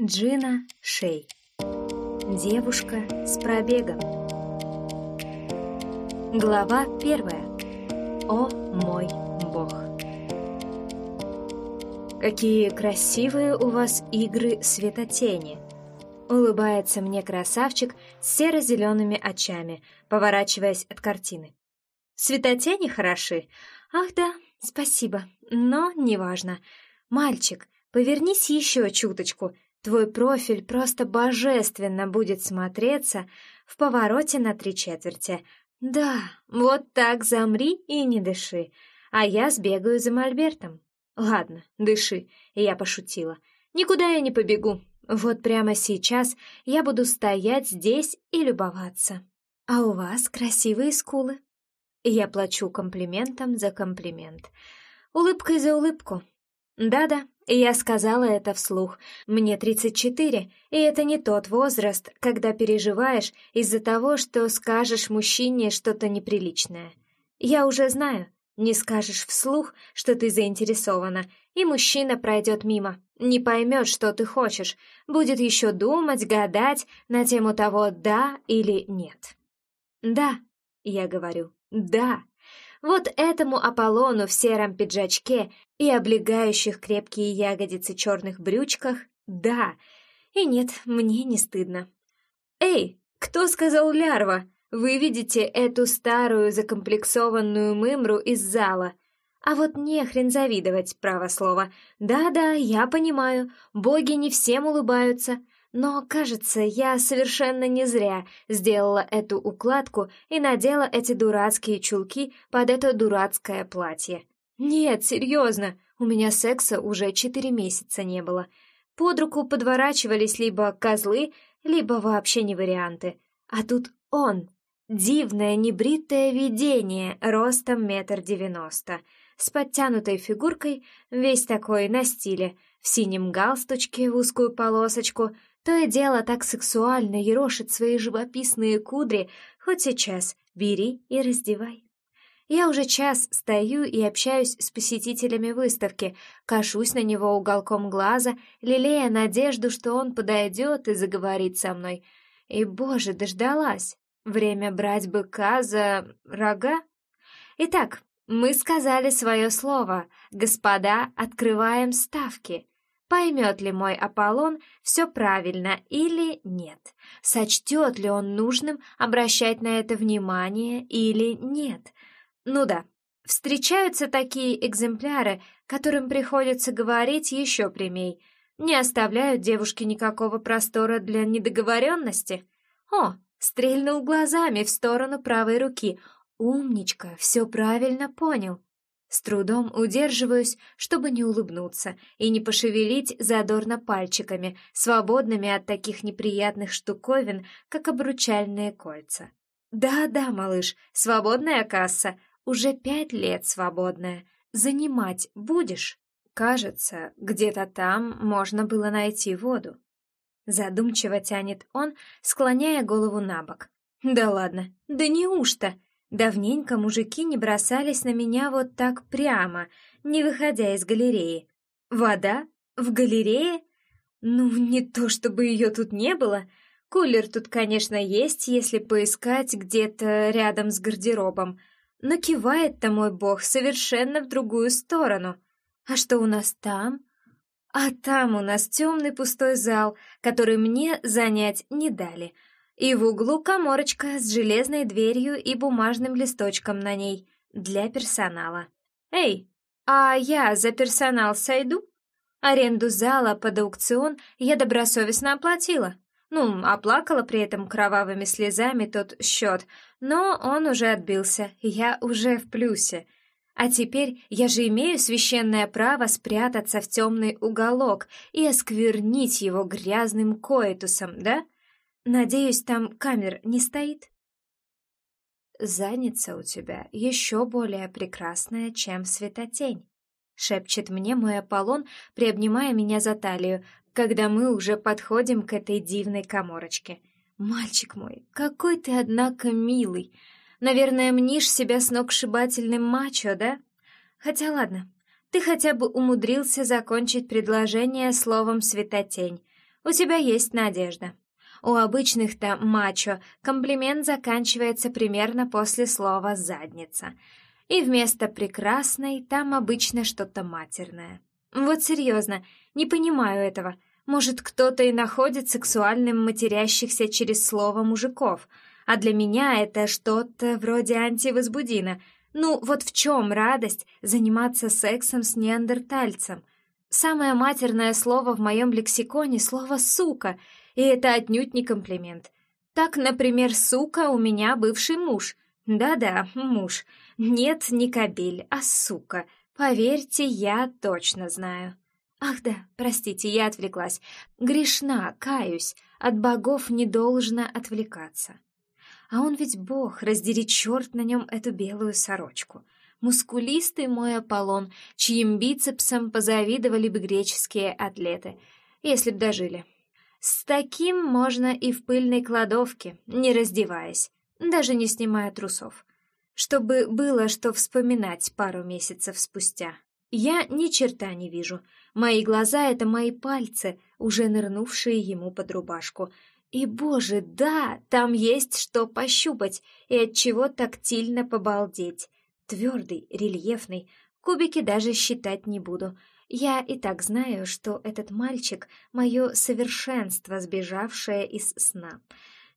Джина Шей. Девушка с пробегом. Глава первая. О мой бог. Какие красивые у вас игры светотени. Улыбается мне красавчик с серо-зелеными очами, поворачиваясь от картины. Светотени хороши. Ах да, спасибо, но неважно. Мальчик, повернись еще чуточку, Твой профиль просто божественно будет смотреться в повороте на три четверти. Да, вот так замри и не дыши, а я сбегаю за Мольбертом. Ладно, дыши, я пошутила. Никуда я не побегу. Вот прямо сейчас я буду стоять здесь и любоваться. А у вас красивые скулы. Я плачу комплиментом за комплимент. Улыбкой за улыбку. Да-да, я сказала это вслух. Мне 34, и это не тот возраст, когда переживаешь из-за того, что скажешь мужчине что-то неприличное. Я уже знаю, не скажешь вслух, что ты заинтересована, и мужчина пройдет мимо, не поймет, что ты хочешь, будет еще думать, гадать на тему того «да» или «нет». «Да», — я говорю, «да». Вот этому Аполлону в сером пиджачке и облегающих крепкие ягодицы черных брючках — да. И нет, мне не стыдно. «Эй, кто сказал лярва? Вы видите эту старую закомплексованную мымру из зала?» А вот не хрен завидовать, право слово. Да-да, я понимаю, боги не всем улыбаются, но, кажется, я совершенно не зря сделала эту укладку и надела эти дурацкие чулки под это дурацкое платье. Нет, серьезно, у меня секса уже четыре месяца не было. Под руку подворачивались либо козлы, либо вообще не варианты. А тут он, дивное небритое видение ростом метр девяносто, с подтянутой фигуркой, весь такой на стиле, в синем галстучке в узкую полосочку — то и дело так сексуально ерошит свои живописные кудри, хоть сейчас бери и раздевай. Я уже час стою и общаюсь с посетителями выставки, кашусь на него уголком глаза, лелея надежду, что он подойдет и заговорит со мной. И, боже, дождалась. Время брать быка за рога? Итак, мы сказали свое слово. Господа, открываем ставки поймет ли мой Аполлон все правильно или нет, сочтет ли он нужным обращать на это внимание или нет. Ну да, встречаются такие экземпляры, которым приходится говорить еще прямей, не оставляют девушке никакого простора для недоговоренности. О, стрельнул глазами в сторону правой руки. Умничка, все правильно понял. С трудом удерживаюсь, чтобы не улыбнуться и не пошевелить задорно пальчиками, свободными от таких неприятных штуковин, как обручальные кольца. Да-да, малыш, свободная касса, уже пять лет свободная. Занимать будешь? Кажется, где-то там можно было найти воду. Задумчиво тянет он, склоняя голову на бок. Да ладно, да неужто? Давненько мужики не бросались на меня вот так прямо, не выходя из галереи. Вода? В галерее? Ну, не то чтобы ее тут не было. Кулер тут, конечно, есть, если поискать где-то рядом с гардеробом. Но кивает-то мой бог совершенно в другую сторону. А что у нас там? А там у нас темный пустой зал, который мне занять не дали — и в углу коморочка с железной дверью и бумажным листочком на ней для персонала. Эй, а я за персонал сойду? Аренду зала под аукцион я добросовестно оплатила. Ну, оплакала при этом кровавыми слезами тот счет, но он уже отбился, я уже в плюсе. А теперь я же имею священное право спрятаться в темный уголок и осквернить его грязным коэтусом, да? Надеюсь, там камер не стоит? Задница у тебя еще более прекрасная, чем светотень, шепчет мне мой Аполлон, приобнимая меня за талию, когда мы уже подходим к этой дивной коморочке. Мальчик мой, какой ты, однако, милый. Наверное, мнишь себя сногсшибательным мачо, да? Хотя ладно, ты хотя бы умудрился закончить предложение словом «светотень». у тебя есть надежда. У обычных-то мачо комплимент заканчивается примерно после слова «задница», и вместо «прекрасной» там обычно что-то матерное. Вот серьезно, не понимаю этого. Может, кто-то и находит сексуальным матерящихся через слово мужиков, а для меня это что-то вроде антивозбудина. Ну, вот в чем радость заниматься сексом с неандертальцем? Самое матерное слово в моем лексиконе — слово «сука», и это отнюдь не комплимент. Так, например, «сука» у меня бывший муж. Да-да, муж. Нет, не кобель, а сука. Поверьте, я точно знаю. Ах да, простите, я отвлеклась. Грешна, каюсь, от богов не должна отвлекаться. А он ведь бог, раздери черт на нем эту белую сорочку. Мускулистый мой Аполлон, чьим бицепсом позавидовали бы греческие атлеты, если б дожили. С таким можно и в пыльной кладовке, не раздеваясь, даже не снимая трусов, чтобы было что вспоминать пару месяцев спустя. Я ни черта не вижу. Мои глаза — это мои пальцы, уже нырнувшие ему под рубашку. И, боже, да, там есть что пощупать и от чего тактильно побалдеть. Твердый, рельефный, кубики даже считать не буду. Я и так знаю, что этот мальчик — мое совершенство, сбежавшее из сна.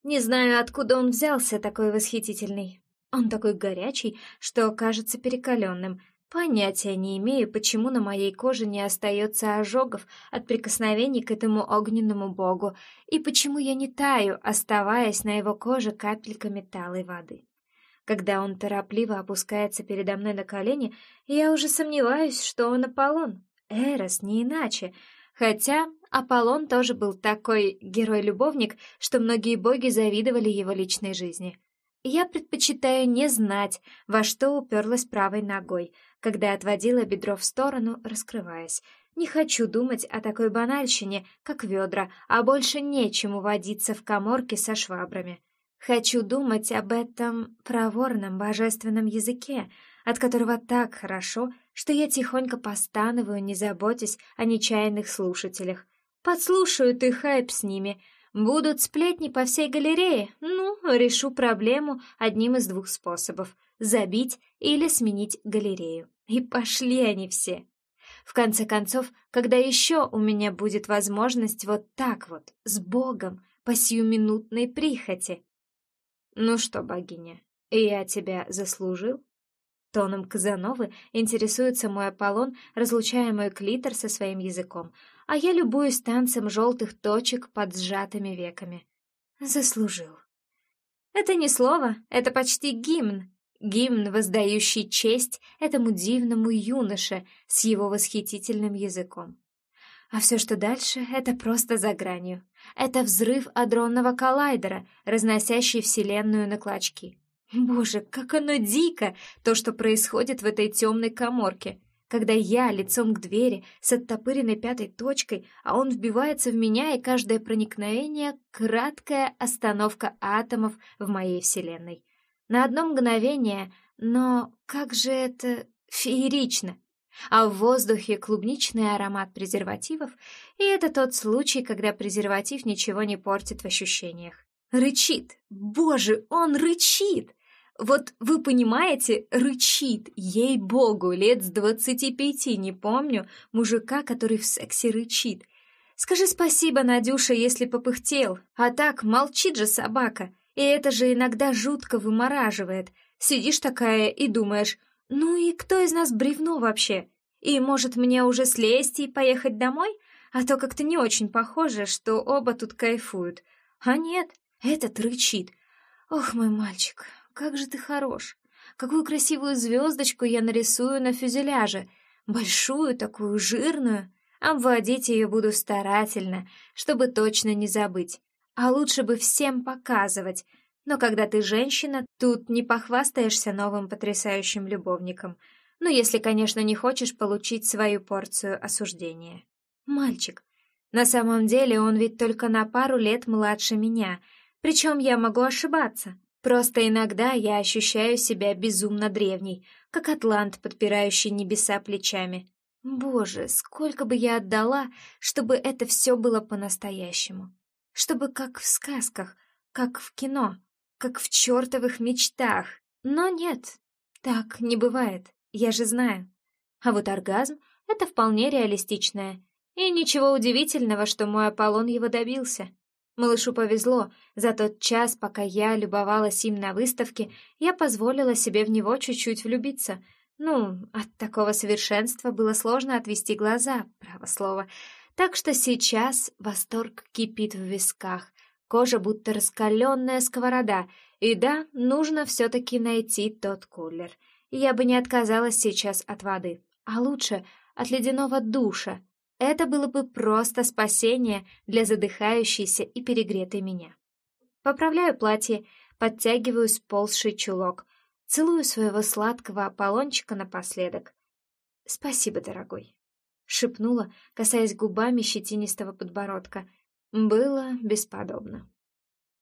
Не знаю, откуда он взялся такой восхитительный. Он такой горячий, что кажется перекаленным — Понятия не имею, почему на моей коже не остается ожогов от прикосновений к этому огненному богу, и почему я не таю, оставаясь на его коже капельками талой воды. Когда он торопливо опускается передо мной на колени, я уже сомневаюсь, что он Аполлон. Эрос не иначе. Хотя Аполлон тоже был такой герой-любовник, что многие боги завидовали его личной жизни. Я предпочитаю не знать, во что уперлась правой ногой, когда отводила бедро в сторону, раскрываясь. Не хочу думать о такой банальщине, как ведра, а больше нечему водиться в коморке со швабрами. Хочу думать об этом проворном божественном языке, от которого так хорошо, что я тихонько постановую, не заботясь о нечаянных слушателях. Подслушают и хайп с ними — Будут сплетни по всей галерее? Ну, решу проблему одним из двух способов — забить или сменить галерею. И пошли они все. В конце концов, когда еще у меня будет возможность вот так вот, с Богом, по сиюминутной прихоти? Ну что, богиня, я тебя заслужил? Тоном Казановы интересуется мой Аполлон, разлучая мой клитор со своим языком, а я любуюсь танцем желтых точек под сжатыми веками. Заслужил. Это не слово, это почти гимн. Гимн, воздающий честь этому дивному юноше с его восхитительным языком. А все, что дальше, это просто за гранью. Это взрыв адронного коллайдера, разносящий Вселенную на клочки. Боже, как оно дико, то, что происходит в этой темной коморке, когда я лицом к двери с оттопыренной пятой точкой, а он вбивается в меня, и каждое проникновение — краткая остановка атомов в моей вселенной. На одно мгновение, но как же это феерично! А в воздухе клубничный аромат презервативов, и это тот случай, когда презерватив ничего не портит в ощущениях. Рычит! Боже, он рычит! Вот вы понимаете, рычит, ей-богу, лет с двадцати пяти, не помню, мужика, который в сексе рычит. Скажи спасибо, Надюша, если попыхтел, а так молчит же собака, и это же иногда жутко вымораживает. Сидишь такая и думаешь, ну и кто из нас бревно вообще? И может мне уже слезть и поехать домой? А то как-то не очень похоже, что оба тут кайфуют. А нет, этот рычит. Ох, мой мальчик, как же ты хорош! Какую красивую звездочку я нарисую на фюзеляже! Большую, такую жирную! Обводить ее буду старательно, чтобы точно не забыть. А лучше бы всем показывать. Но когда ты женщина, тут не похвастаешься новым потрясающим любовником. Ну, если, конечно, не хочешь получить свою порцию осуждения. Мальчик. На самом деле он ведь только на пару лет младше меня, причем я могу ошибаться. Просто иногда я ощущаю себя безумно древней, как атлант, подпирающий небеса плечами. Боже, сколько бы я отдала, чтобы это все было по-настоящему. Чтобы как в сказках, как в кино, как в чертовых мечтах. Но нет, так не бывает, я же знаю. А вот оргазм — это вполне реалистичное. И ничего удивительного, что мой Аполлон его добился. Малышу повезло, за тот час, пока я любовалась им на выставке, я позволила себе в него чуть-чуть влюбиться. Ну, от такого совершенства было сложно отвести глаза, право слово. Так что сейчас восторг кипит в висках, кожа будто раскаленная сковорода, и да, нужно все-таки найти тот кулер. Я бы не отказалась сейчас от воды, а лучше от ледяного душа, это было бы просто спасение для задыхающейся и перегретой меня. Поправляю платье, подтягиваю сползший чулок, целую своего сладкого Аполлончика напоследок. «Спасибо, дорогой», — шепнула, касаясь губами щетинистого подбородка. Было бесподобно.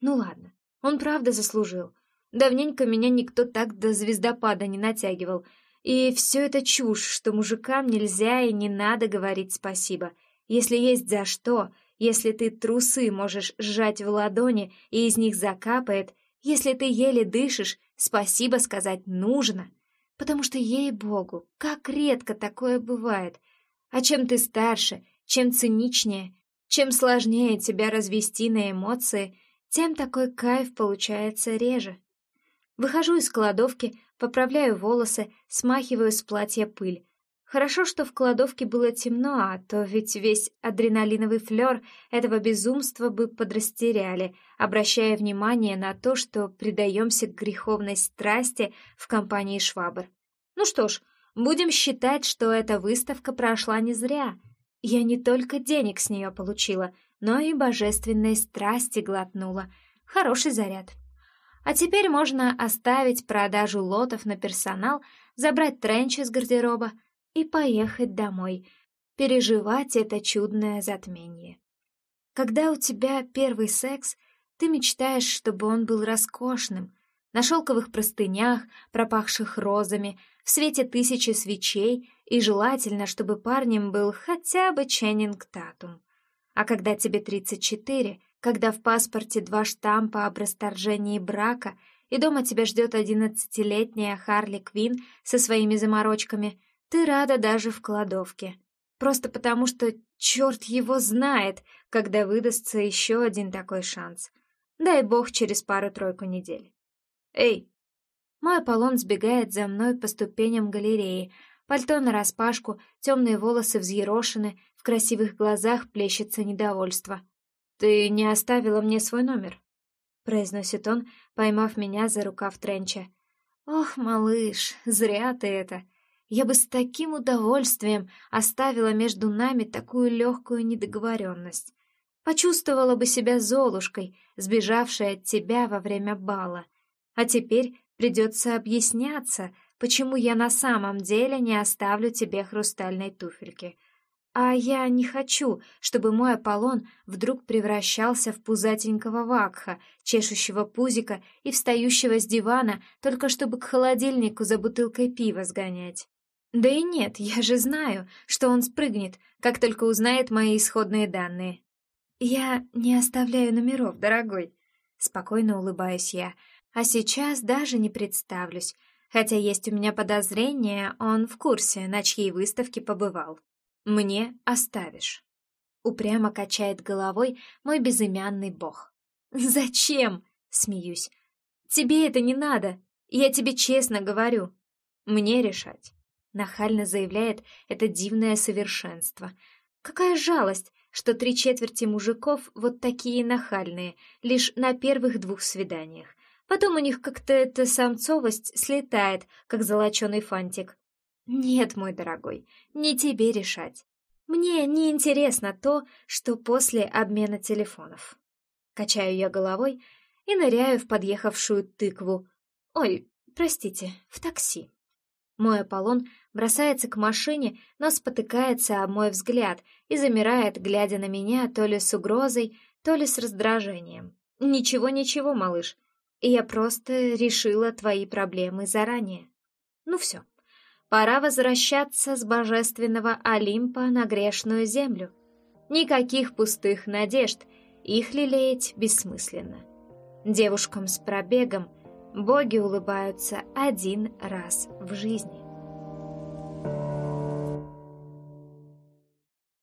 Ну ладно, он правда заслужил. Давненько меня никто так до звездопада не натягивал — и все это чушь, что мужикам нельзя и не надо говорить спасибо. Если есть за что, если ты трусы можешь сжать в ладони и из них закапает, если ты еле дышишь, спасибо сказать нужно. Потому что, ей-богу, как редко такое бывает. А чем ты старше, чем циничнее, чем сложнее тебя развести на эмоции, тем такой кайф получается реже. Выхожу из кладовки, Поправляю волосы, смахиваю с платья пыль. Хорошо, что в кладовке было темно, а то ведь весь адреналиновый флер этого безумства бы подрастеряли, обращая внимание на то, что предаемся греховной страсти в компании швабр. Ну что ж, будем считать, что эта выставка прошла не зря. Я не только денег с нее получила, но и божественной страсти глотнула. Хороший заряд. А теперь можно оставить продажу лотов на персонал, забрать тренч из гардероба и поехать домой, переживать это чудное затмение. Когда у тебя первый секс, ты мечтаешь, чтобы он был роскошным, на шелковых простынях, пропахших розами, в свете тысячи свечей, и желательно, чтобы парнем был хотя бы Ченнинг Татум. А когда тебе 34, когда в паспорте два штампа об расторжении брака и дома тебя ждет одиннадцатилетняя Харли Квин со своими заморочками, ты рада даже в кладовке. Просто потому, что черт его знает, когда выдастся еще один такой шанс. Дай бог через пару-тройку недель. Эй! Мой Аполлон сбегает за мной по ступеням галереи, пальто нараспашку, темные волосы взъерошены, в красивых глазах плещется недовольство. «Ты не оставила мне свой номер», — произносит он, поймав меня за рукав Тренча. «Ох, малыш, зря ты это. Я бы с таким удовольствием оставила между нами такую легкую недоговоренность. Почувствовала бы себя Золушкой, сбежавшей от тебя во время бала. А теперь придется объясняться, почему я на самом деле не оставлю тебе хрустальной туфельки. А я не хочу, чтобы мой Аполлон вдруг превращался в пузатенького вакха, чешущего пузика и встающего с дивана, только чтобы к холодильнику за бутылкой пива сгонять. Да и нет, я же знаю, что он спрыгнет, как только узнает мои исходные данные. Я не оставляю номеров, дорогой. Спокойно улыбаюсь я. А сейчас даже не представлюсь, хотя есть у меня подозрение, он в курсе, на чьей выставке побывал. Мне оставишь. Упрямо качает головой мой безымянный бог. Зачем? Смеюсь. Тебе это не надо. Я тебе честно говорю. Мне решать. Нахально заявляет это дивное совершенство. Какая жалость, что три четверти мужиков вот такие нахальные, лишь на первых двух свиданиях. Потом у них как-то эта самцовость слетает, как золоченый фантик. Нет, мой дорогой, не тебе решать. Мне не интересно то, что после обмена телефонов. Качаю я головой и ныряю в подъехавшую тыкву. Ой, простите, в такси. Мой Аполлон бросается к машине, но спотыкается об мой взгляд и замирает, глядя на меня то ли с угрозой, то ли с раздражением. «Ничего-ничего, малыш, я просто решила твои проблемы заранее. Ну все, Пора возвращаться с божественного Олимпа на грешную землю. Никаких пустых надежд, их лелеять бессмысленно. Девушкам с пробегом боги улыбаются один раз в жизни.